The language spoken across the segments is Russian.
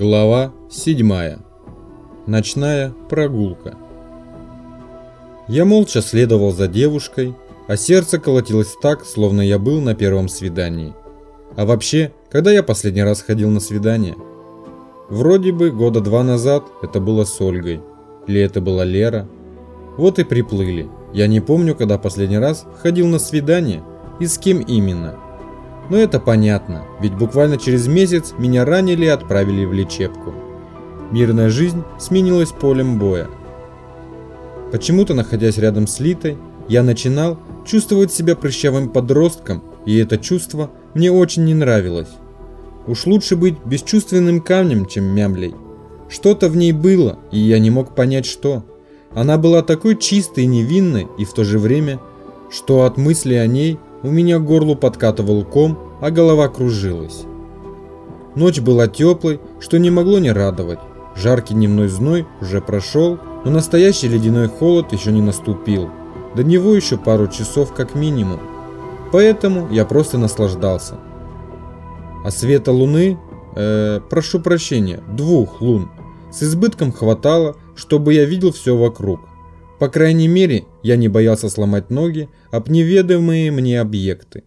Глава 7. Ночная прогулка. Я молча следовал за девушкой, а сердце колотилось так, словно я был на первом свидании. А вообще, когда я последний раз ходил на свидание? Вроде бы года два назад это было с Ольгой. Или это была Лера. Вот и приплыли. Я не помню, когда последний раз ходил на свидание и с кем именно. Но это понятно, ведь буквально через месяц меня ранили и отправили в лечебку. Мирная жизнь сменилась полем боя. Почему-то, находясь рядом с Литой, я начинал чувствовать себя прыщавым подростком, и это чувство мне очень не нравилось. Уж лучше быть бесчувственным камнем, чем мямлей. Что-то в ней было, и я не мог понять что. Она была такой чистой и невинной, и в то же время, что от мысли о ней у меня к горлу подкатывал ком, а голова кружилась. Ночь была теплой, что не могло не радовать. Жаркий дневной зной уже прошел, но настоящий ледяной холод еще не наступил. До него еще пару часов как минимум. Поэтому я просто наслаждался. А света луны, э, прошу прощения, двух лун, с избытком хватало, чтобы я видел все вокруг. По крайней мере, я не боялся сломать ноги об неведомые мне объекты.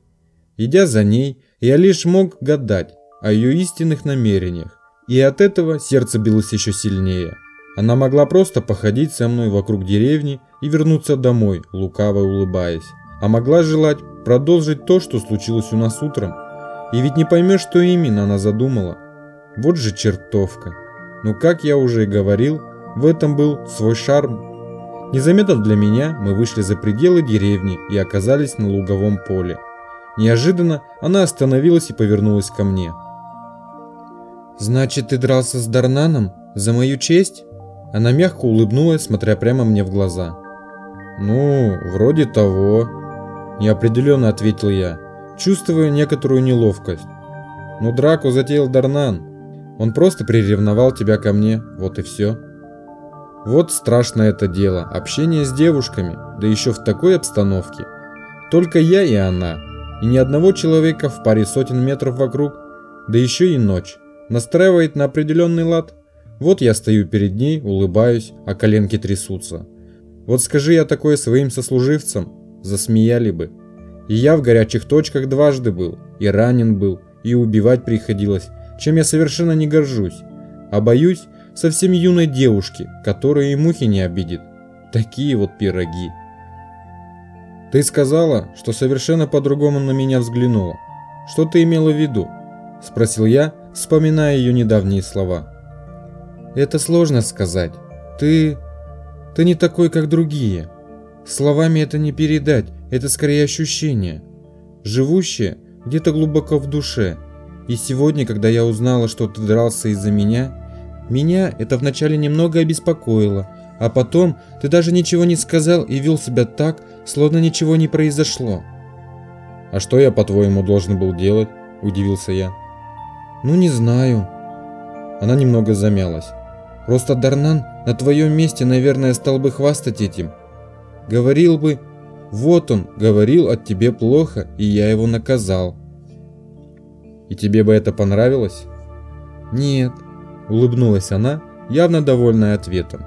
Идя за ней, я лишь мог гадать о ее истинных намерениях, и от этого сердце билось еще сильнее. Она могла просто походить со мной вокруг деревни и вернуться домой, лукаво улыбаясь, а могла желать продолжить то, что случилось у нас утром. И ведь не поймешь, что именно она задумала. Вот же чертовка. Но как я уже и говорил, в этом был свой шарм. Незаметно для меня мы вышли за пределы деревни и оказались на луговом поле. Неожиданно она остановилась и повернулась ко мне. «Значит, ты дрался с Дарнаном? За мою честь?» Она мягко улыбнулась, смотря прямо мне в глаза. «Ну, вроде того», – неопределенно ответил я, чувствуя некоторую неловкость. «Но драку затеял Дарнан. Он просто приревновал тебя ко мне, вот и все». Вот страшно это дело, общение с девушками, да еще в такой обстановке. Только я и она, и ни одного человека в паре сотен метров вокруг, да еще и ночь, настраивает на определенный лад. Вот я стою перед ней, улыбаюсь, а коленки трясутся. Вот скажи я такое своим сослуживцам, засмеяли бы. И я в горячих точках дважды был, и ранен был, и убивать приходилось, чем я совершенно не горжусь. А боюсь, совсем юной девушки, которая и мухи не обидит. Такие вот пироги. Ты сказала, что совершенно по-другому на меня взглянула. Что ты имела в виду? Спросил я, вспоминая ее недавние слова. Это сложно сказать. Ты... Ты не такой, как другие. Словами это не передать, это скорее ощущение. Живущее где-то глубоко в душе. И сегодня, когда я узнала, что ты дрался из-за меня, меня это вначале немного обеспокоило, а потом ты даже ничего не сказал и вел себя так, словно ничего не произошло. «А что я, по-твоему, должен был делать?» – удивился я. «Ну, не знаю». Она немного замялась. «Просто Дарнан на твоем месте, наверное, стал бы хвастать этим. Говорил бы, вот он, говорил от тебе плохо, и я его наказал». «И тебе бы это понравилось?» «Нет, Улыбнулась она, явно довольная ответом.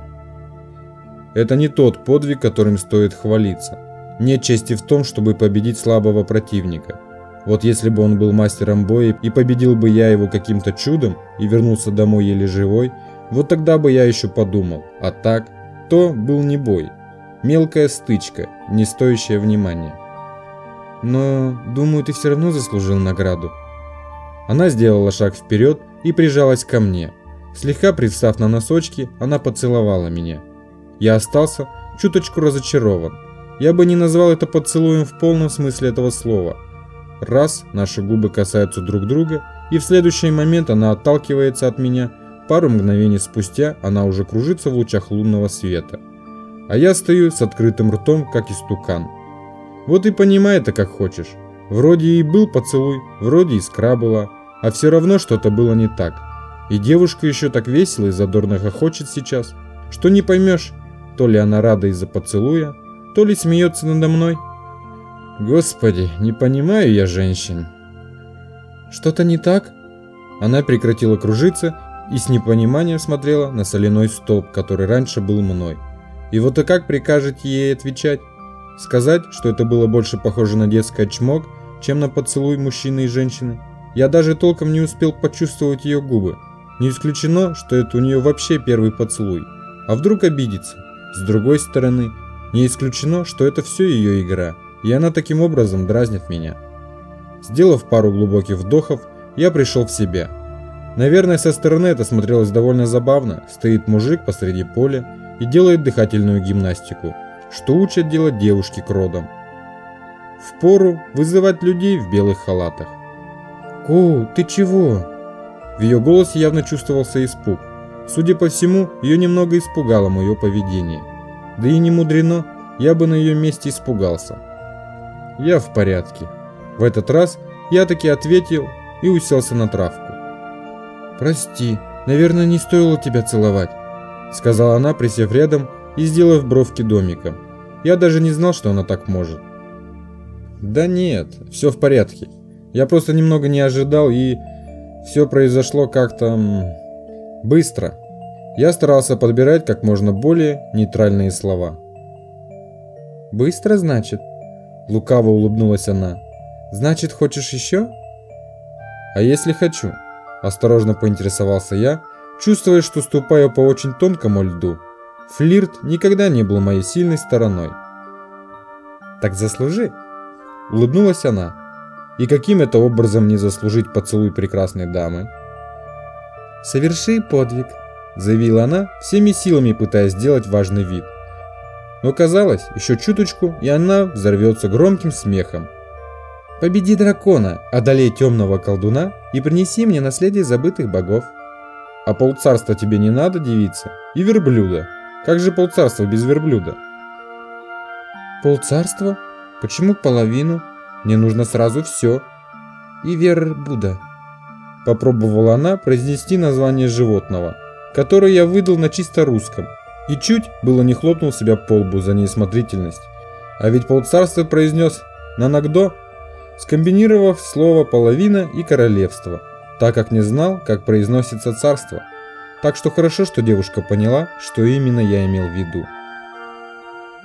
Это не тот подвиг, которым стоит хвалиться. Нет чести в том, чтобы победить слабого противника. Вот если бы он был мастером боя и победил бы я его каким-то чудом и вернулся домой еле живой, вот тогда бы я еще подумал. А так, то был не бой. Мелкая стычка, не стоящая внимания. Но, думаю, ты все равно заслужил награду. Она сделала шаг вперед и прижалась ко мне, Слегка привстав на носочки, она поцеловала меня. Я остался чуточку разочарован. Я бы не назвал это поцелуем в полном смысле этого слова. Раз наши губы касаются друг друга, и в следующий момент она отталкивается от меня, пару мгновений спустя она уже кружится в лучах лунного света. А я стою с открытым ртом, как истукан. Вот и понимай это как хочешь. Вроде и был поцелуй, вроде искра была, а все равно что-то было не так. И девушка еще так весело и задорно хохочет сейчас, что не поймешь, то ли она рада из-за поцелуя, то ли смеется надо мной. Господи, не понимаю я женщин. Что-то не так? Она прекратила кружиться и с непониманием смотрела на соляной столб, который раньше был мной. И вот и как прикажете ей отвечать? Сказать, что это было больше похоже на детский чмок, чем на поцелуй мужчины и женщины? Я даже толком не успел почувствовать ее губы. Не исключено, что это у нее вообще первый поцелуй. А вдруг обидится? С другой стороны, не исключено, что это все ее игра, и она таким образом дразнит меня. Сделав пару глубоких вдохов, я пришел в себя. Наверное, со стороны это смотрелось довольно забавно. Стоит мужик посреди поля и делает дыхательную гимнастику, что учат делать девушки к родам. Впору вызывать людей в белых халатах. «Коу, ты чего?» В ее голосе явно чувствовался испуг. Судя по всему, ее немного испугало мое поведение. Да и не мудрено, я бы на ее месте испугался. Я в порядке. В этот раз я таки ответил и уселся на травку. «Прости, наверное, не стоило тебя целовать», сказала она, присев рядом и сделав бровки домиком. Я даже не знал, что она так может. Да нет, все в порядке. Я просто немного не ожидал и все произошло как-то быстро. Я старался подбирать как можно более нейтральные слова. «Быстро, значит?» Лукаво улыбнулась она. «Значит, хочешь еще?» «А если хочу?» Осторожно поинтересовался я, чувствуя, что ступаю по очень тонкому льду. Флирт никогда не был моей сильной стороной. «Так заслужи!» Улыбнулась она. И каким это образом не заслужить поцелуй прекрасной дамы? «Соверши подвиг», – заявила она, всеми силами пытаясь сделать важный вид. Но казалось, еще чуточку, и она взорвется громким смехом. «Победи дракона, одолей темного колдуна и принеси мне наследие забытых богов». «А полцарства тебе не надо, девица? И верблюда? Как же полцарства без верблюда?» «Полцарства? Почему половину?» Мне нужно сразу все. И Вербуда. Попробовала она произнести название животного, которое я выдал на чисто русском. И чуть было не хлопнул себя по лбу за неосмотрительность. А ведь полцарства произнес «нанагдо», скомбинировав слово «половина» и «королевство», так как не знал, как произносится царство. Так что хорошо, что девушка поняла, что именно я имел в виду.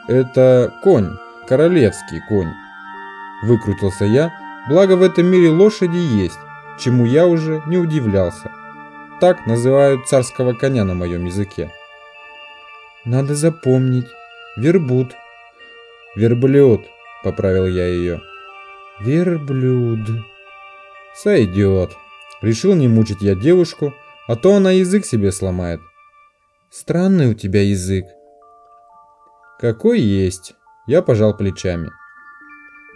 Это конь, королевский конь. Выкрутился я, благо в этом мире лошади есть, чему я уже не удивлялся. Так называют царского коня на моем языке. Надо запомнить. Вербуд. Верблюд, поправил я ее. Верблюд. Сойдет. Решил не мучить я девушку, а то она язык себе сломает. Странный у тебя язык. Какой есть. Я пожал плечами.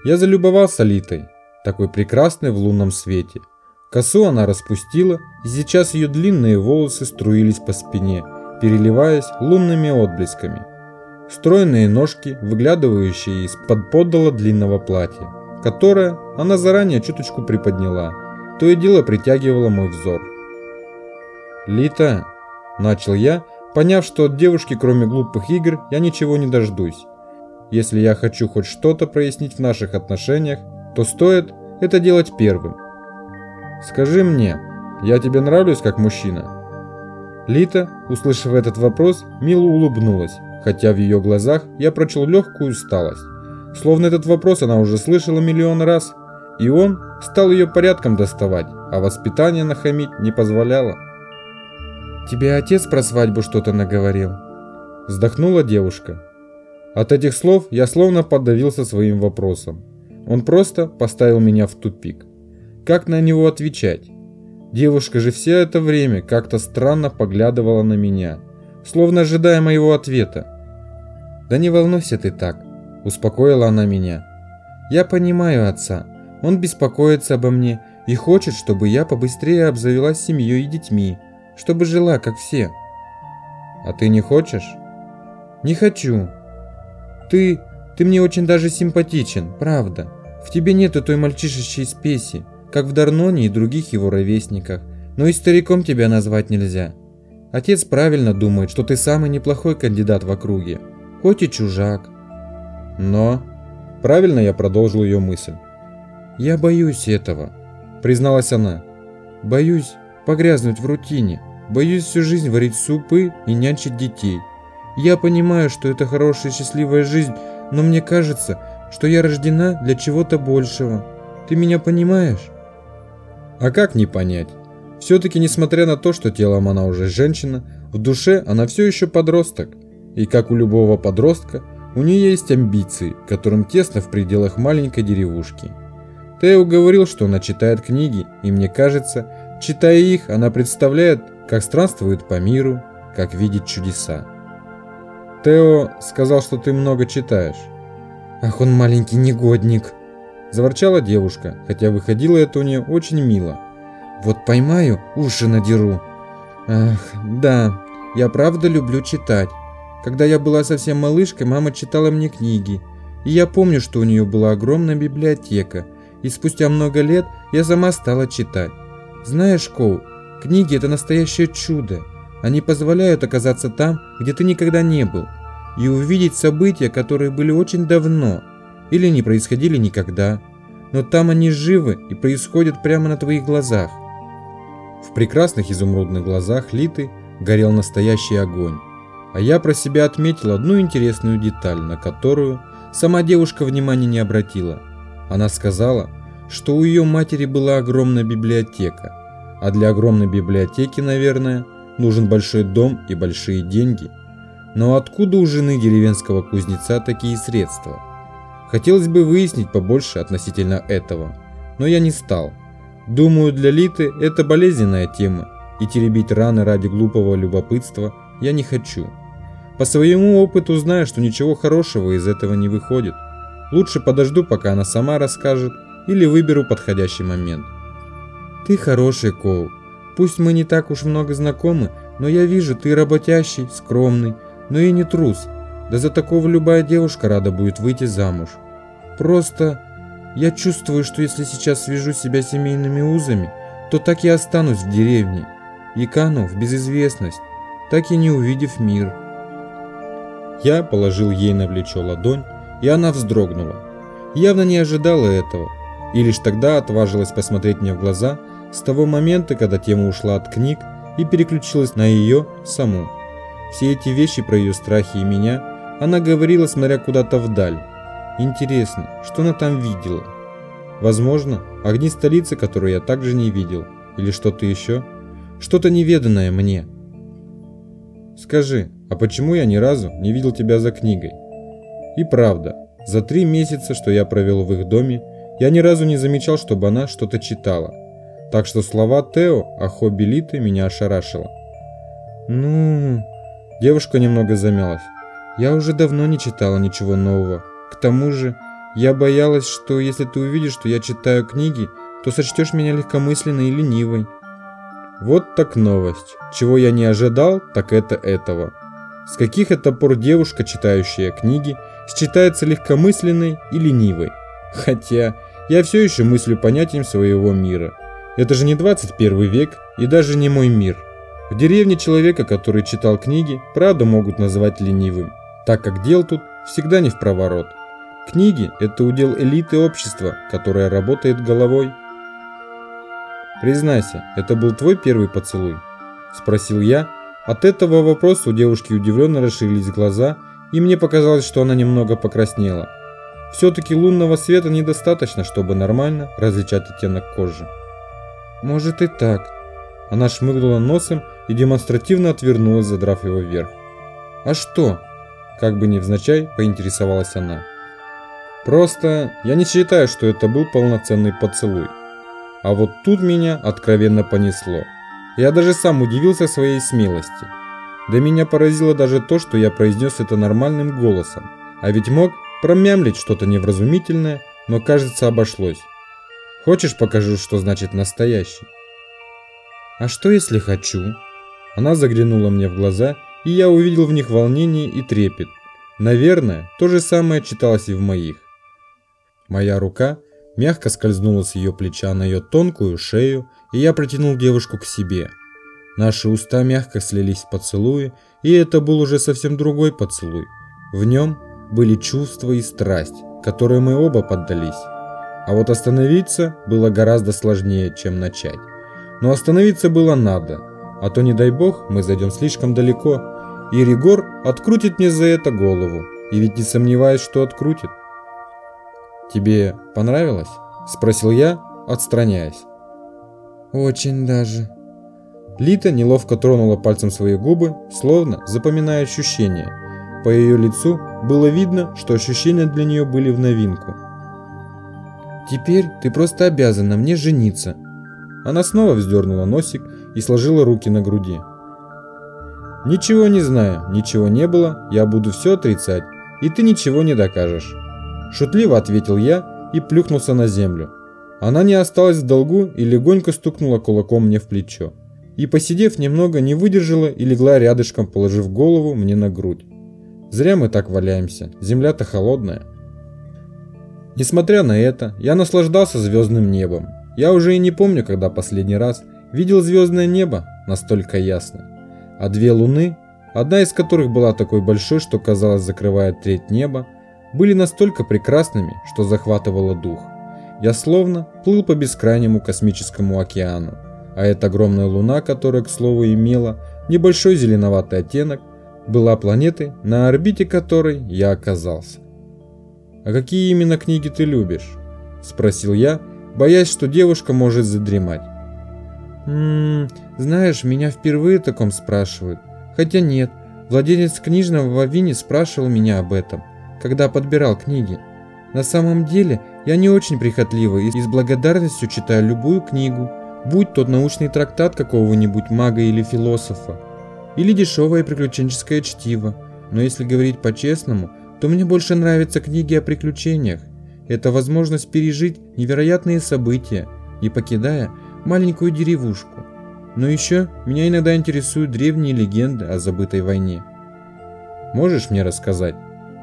Я залюбовался Литой, такой прекрасной в лунном свете. Косу она распустила, и сейчас ее длинные волосы струились по спине, переливаясь лунными отблесками. Стройные ножки, выглядывающие из-под подола длинного платья, которое она заранее чуточку приподняла, то и дело притягивало мой взор. «Лита», – начал я, поняв, что от девушки, кроме глупых игр, я ничего не дождусь. Если я хочу хоть что-то прояснить в наших отношениях, то стоит это делать первым. Скажи мне, я тебе нравлюсь как мужчина? Лита, услышав этот вопрос, мило улыбнулась, хотя в ее глазах я прочел легкую усталость. Словно этот вопрос она уже слышала миллион раз, и он стал ее порядком доставать, а воспитание нахамить не позволяло. «Тебе отец про свадьбу что-то наговорил?» Вздохнула девушка, от этих слов я словно подавился своим вопросом. Он просто поставил меня в тупик. Как на него отвечать? Девушка же все это время как-то странно поглядывала на меня, словно ожидая моего ответа. «Да не волнуйся ты так», – успокоила она меня. «Я понимаю отца. Он беспокоится обо мне и хочет, чтобы я побыстрее обзавелась семьей и детьми, чтобы жила, как все». «А ты не хочешь?» «Не хочу», ты... ты мне очень даже симпатичен, правда. В тебе нету той мальчишечьей спеси, как в Дарноне и других его ровесниках, но и стариком тебя назвать нельзя. Отец правильно думает, что ты самый неплохой кандидат в округе, хоть и чужак. Но... Правильно я продолжил ее мысль. Я боюсь этого, призналась она. Боюсь погрязнуть в рутине, Боюсь всю жизнь варить супы и нянчить детей. Я понимаю, что это хорошая счастливая жизнь, но мне кажется, что я рождена для чего-то большего. Ты меня понимаешь? А как не понять? Все-таки, несмотря на то, что телом она уже женщина, в душе она все еще подросток. И как у любого подростка, у нее есть амбиции, которым тесно в пределах маленькой деревушки. Тео говорил, что она читает книги, и мне кажется, читая их, она представляет, как странствует по миру, как видит чудеса. Тео сказал, что ты много читаешь. Ах, он маленький негодник. Заворчала девушка, хотя выходило это у нее очень мило. Вот поймаю, уши надеру. Ах, да, я правда люблю читать. Когда я была совсем малышкой, мама читала мне книги. И я помню, что у нее была огромная библиотека. И спустя много лет я сама стала читать. Знаешь, Коу, книги это настоящее чудо. Они позволяют оказаться там, где ты никогда не был. И увидеть события, которые были очень давно. Или не происходили никогда. Но там они живы и происходят прямо на твоих глазах. В прекрасных изумрудных глазах Литы горел настоящий огонь. А я про себя отметил одну интересную деталь, на которую сама девушка внимания не обратила. Она сказала, что у ее матери была огромная библиотека, а для огромной библиотеки, наверное, нужен большой дом и большие деньги. Но откуда у жены деревенского кузнеца такие средства? Хотелось бы выяснить побольше относительно этого, но я не стал – Думаю, для Литы это болезненная тема, и теребить раны ради глупого любопытства я не хочу. По своему опыту знаю, что ничего хорошего из этого не выходит. Лучше подожду, пока она сама расскажет, или выберу подходящий момент. Ты хороший, Коул. Пусть мы не так уж много знакомы, но я вижу, ты работящий, скромный, но и не трус. Да за такого любая девушка рада будет выйти замуж. Просто я чувствую, что если сейчас свяжу себя семейными узами, то так и останусь в деревне и кану в безызвестность, так и не увидев мир. Я положил ей на плечо ладонь, и она вздрогнула. Явно не ожидала этого, и лишь тогда отважилась посмотреть мне в глаза с того момента, когда тема ушла от книг и переключилась на ее саму. Все эти вещи про ее страхи и меня она говорила, смотря куда-то вдаль, Интересно, что она там видела? Возможно, огни столицы, которые я также не видел, или что-то еще? Что-то неведанное мне. Скажи, а почему я ни разу не видел тебя за книгой? И правда, за три месяца, что я провел в их доме, я ни разу не замечал, чтобы она что-то читала. Так что слова Тео о хобби Литы меня ошарашило. Ну, девушка немного замялась. Я уже давно не читала ничего нового. К тому же, я боялась, что если ты увидишь, что я читаю книги, то сочтешь меня легкомысленной и ленивой. Вот так новость. Чего я не ожидал, так это этого. С каких это пор девушка, читающая книги, считается легкомысленной и ленивой? Хотя, я все еще мыслю понятием своего мира. Это же не 21 век и даже не мой мир. В деревне человека, который читал книги, правда могут называть ленивым, так как дел тут всегда не в проворот. Книги – это удел элиты общества, которая работает головой. «Признайся, это был твой первый поцелуй?» – спросил я. От этого вопроса у девушки удивленно расширились глаза, и мне показалось, что она немного покраснела. Все-таки лунного света недостаточно, чтобы нормально различать оттенок кожи. «Может и так». Она шмыгнула носом и демонстративно отвернулась, задрав его вверх. «А что?» Как бы невзначай, поинтересовалась она. Просто я не считаю, что это был полноценный поцелуй. А вот тут меня откровенно понесло. Я даже сам удивился своей смелости. Да меня поразило даже то, что я произнес это нормальным голосом. А ведь мог промямлить что-то невразумительное, но кажется обошлось. Хочешь покажу, что значит настоящий? А что если хочу? Она заглянула мне в глаза и я увидел в них волнение и трепет. Наверное, то же самое читалось и в моих. Моя рука мягко скользнула с ее плеча на ее тонкую шею, и я протянул девушку к себе. Наши уста мягко слились в поцелуи, и это был уже совсем другой поцелуй. В нем были чувства и страсть, которые мы оба поддались. А вот остановиться было гораздо сложнее, чем начать. Но остановиться было надо – а то, не дай бог, мы зайдем слишком далеко, и Ригор открутит мне за это голову, и ведь не сомневаюсь, что открутит. «Тебе понравилось?» – спросил я, отстраняясь. «Очень даже». Лита неловко тронула пальцем свои губы, словно запоминая ощущения. По ее лицу было видно, что ощущения для нее были в новинку. «Теперь ты просто обязана мне жениться». Она снова вздернула носик и сложила руки на груди. «Ничего не знаю, ничего не было, я буду все отрицать, и ты ничего не докажешь». Шутливо ответил я и плюхнулся на землю. Она не осталась в долгу и легонько стукнула кулаком мне в плечо. И, посидев немного, не выдержала и легла рядышком, положив голову мне на грудь. Зря мы так валяемся, земля-то холодная. Несмотря на это, я наслаждался звездным небом. Я уже и не помню, когда последний раз видел звездное небо настолько ясно. А две луны, одна из которых была такой большой, что казалось закрывает треть неба, были настолько прекрасными, что захватывало дух. Я словно плыл по бескрайнему космическому океану, а эта огромная луна, которая, к слову, имела небольшой зеленоватый оттенок, была планетой, на орбите которой я оказался. «А какие именно книги ты любишь?» – спросил я, боясь, что девушка может задремать. «Ммм, знаешь, меня впервые таком спрашивают. Хотя нет, владелец книжного в Авине спрашивал меня об этом – когда подбирал книги. На самом деле, я не очень прихотливый и с благодарностью читаю любую книгу, будь тот научный трактат какого-нибудь мага или философа, или дешевое приключенческое чтиво. Но если говорить по-честному, то мне больше нравятся книги о приключениях. Это возможность пережить невероятные события, не покидая маленькую деревушку. Но еще меня иногда интересуют древние легенды о забытой войне. Можешь мне рассказать,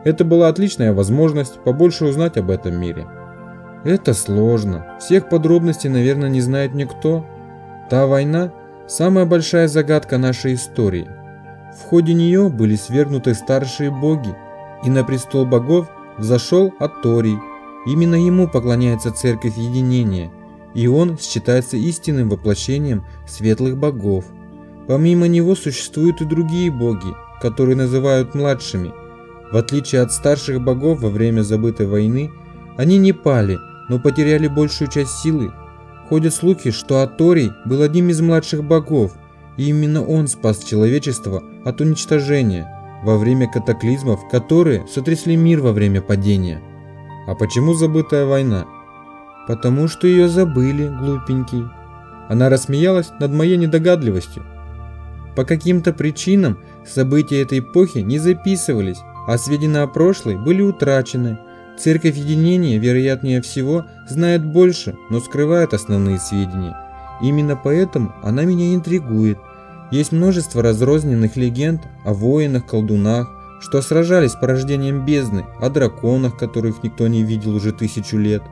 это была отличная возможность побольше узнать об этом мире. Это сложно. Всех подробностей, наверное, не знает никто. Та война – самая большая загадка нашей истории. В ходе нее были свергнуты старшие боги, и на престол богов взошел Аторий. Именно ему поклоняется Церковь Единения, и он считается истинным воплощением светлых богов. Помимо него существуют и другие боги, которые называют младшими – в отличие от старших богов во время забытой войны, они не пали, но потеряли большую часть силы. Ходят слухи, что Аторий был одним из младших богов, и именно он спас человечество от уничтожения во время катаклизмов, которые сотрясли мир во время падения. А почему забытая война? Потому что ее забыли, глупенький. Она рассмеялась над моей недогадливостью. По каким-то причинам события этой эпохи не записывались, а сведения о прошлой были утрачены. Церковь Единения, вероятнее всего, знает больше, но скрывает основные сведения. Именно поэтому она меня интригует. Есть множество разрозненных легенд о воинах, колдунах, что сражались с порождением бездны, о драконах, которых никто не видел уже тысячу лет.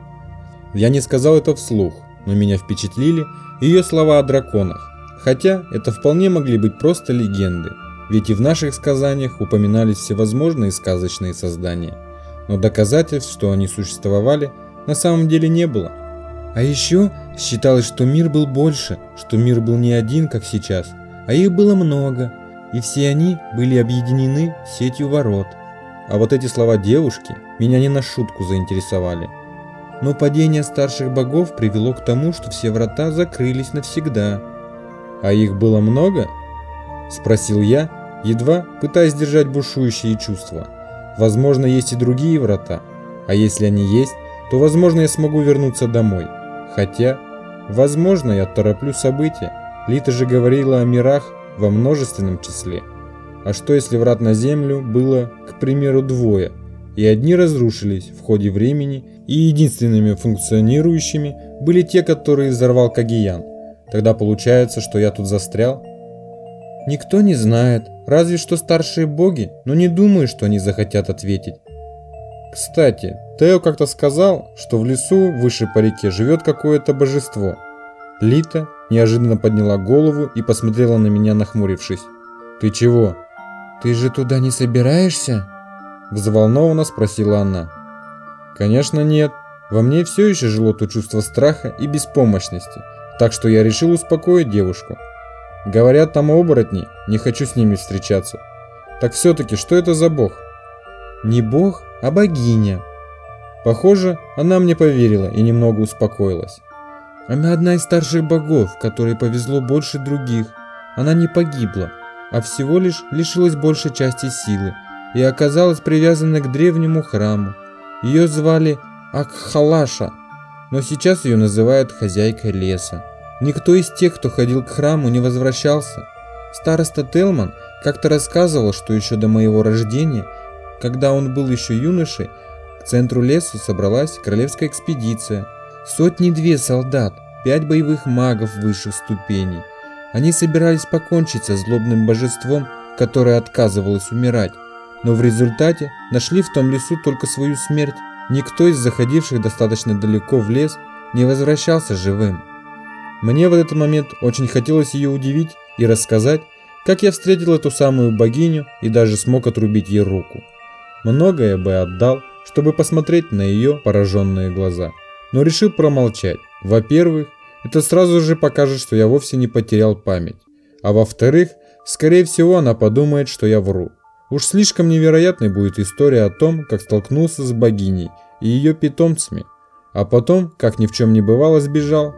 Я не сказал это вслух, но меня впечатлили ее слова о драконах. Хотя это вполне могли быть просто легенды, ведь и в наших сказаниях упоминались всевозможные сказочные создания, но доказательств, что они существовали, на самом деле не было. А еще считалось, что мир был больше, что мир был не один, как сейчас, а их было много, и все они были объединены сетью ворот. А вот эти слова девушки меня не на шутку заинтересовали. Но падение старших богов привело к тому, что все врата закрылись навсегда. А их было много? Спросил я, едва пытаясь держать бушующие чувства. Возможно, есть и другие врата, а если они есть, то, возможно, я смогу вернуться домой. Хотя, возможно, я тороплю события. Лита же говорила о мирах во множественном числе. А что если врат на Землю было, к примеру, двое, и одни разрушились в ходе времени, и единственными функционирующими были те, которые взорвал Кагиян? Тогда получается, что я тут застрял? Никто не знает, разве что старшие боги, но не думаю, что они захотят ответить. Кстати, Тео как-то сказал, что в лесу выше по реке живет какое-то божество. Лита неожиданно подняла голову и посмотрела на меня, нахмурившись. «Ты чего?» «Ты же туда не собираешься?» Взволнованно спросила она. «Конечно нет. Во мне все еще жило то чувство страха и беспомощности, так что я решил успокоить девушку. Говорят, там оборотни, не хочу с ними встречаться. Так все-таки, что это за бог? Не бог, а богиня. Похоже, она мне поверила и немного успокоилась. Она одна из старших богов, которой повезло больше других. Она не погибла, а всего лишь лишилась большей части силы и оказалась привязанной к древнему храму. Ее звали Акхалаша, но сейчас ее называют хозяйкой леса. Никто из тех, кто ходил к храму, не возвращался. Староста Телман как-то рассказывал, что еще до моего рождения, когда он был еще юношей, к центру леса собралась королевская экспедиция. Сотни-две солдат, пять боевых магов высших ступеней. Они собирались покончить со злобным божеством, которое отказывалось умирать, но в результате нашли в том лесу только свою смерть. Никто из заходивших достаточно далеко в лес не возвращался живым. Мне в этот момент очень хотелось ее удивить и рассказать, как я встретил эту самую богиню и даже смог отрубить ей руку. Многое бы отдал, чтобы посмотреть на ее пораженные глаза, но решил промолчать. Во-первых, это сразу же покажет, что я вовсе не потерял память, а во-вторых, скорее всего она подумает, что я вру. Уж слишком невероятной будет история о том, как столкнулся с богиней и ее питомцами, а потом, как ни в чем не бывало, сбежал.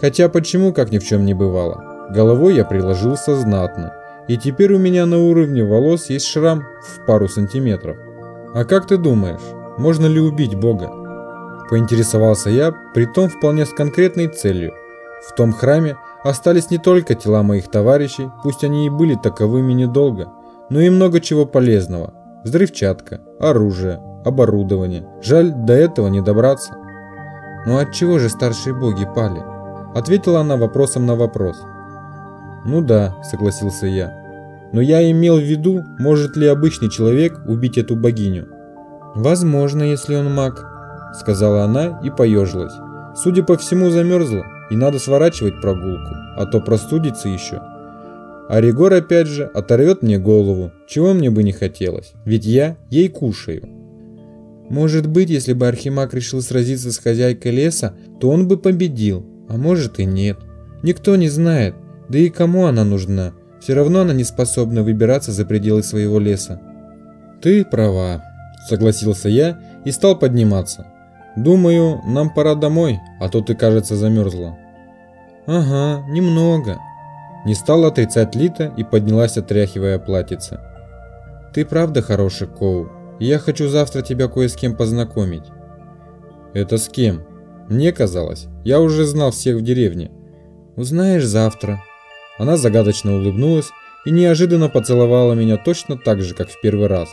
Хотя почему, как ни в чем не бывало? Головой я приложился знатно, и теперь у меня на уровне волос есть шрам в пару сантиметров. А как ты думаешь, можно ли убить Бога? Поинтересовался я, притом вполне с конкретной целью. В том храме остались не только тела моих товарищей, пусть они и были таковыми недолго, но и много чего полезного. Взрывчатка, оружие, оборудование. Жаль, до этого не добраться. «Ну от чего же старшие боги пали?» Ответила она вопросом на вопрос. «Ну да», — согласился я. «Но я имел в виду, может ли обычный человек убить эту богиню?» «Возможно, если он маг», — сказала она и поежилась. «Судя по всему, замерзла, и надо сворачивать прогулку, а то простудится еще». А Ригор опять же оторвет мне голову, чего мне бы не хотелось, ведь я ей кушаю. Может быть, если бы Архимаг решил сразиться с хозяйкой леса, то он бы победил, а может и нет. Никто не знает, да и кому она нужна. Все равно она не способна выбираться за пределы своего леса. Ты права, согласился я и стал подниматься. Думаю, нам пора домой, а то ты, кажется, замерзла. Ага, немного. Не стала отрицать Лита и поднялась, отряхивая платьице. Ты правда хороший, Коу, и я хочу завтра тебя кое с кем познакомить. Это с кем? Мне казалось, я уже знал всех в деревне. Узнаешь завтра. Она загадочно улыбнулась и неожиданно поцеловала меня точно так же, как в первый раз.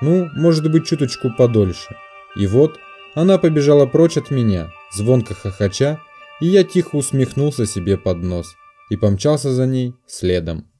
Ну, может быть, чуточку подольше. И вот, она побежала прочь от меня, звонко хохоча, и я тихо усмехнулся себе под нос и помчался за ней следом.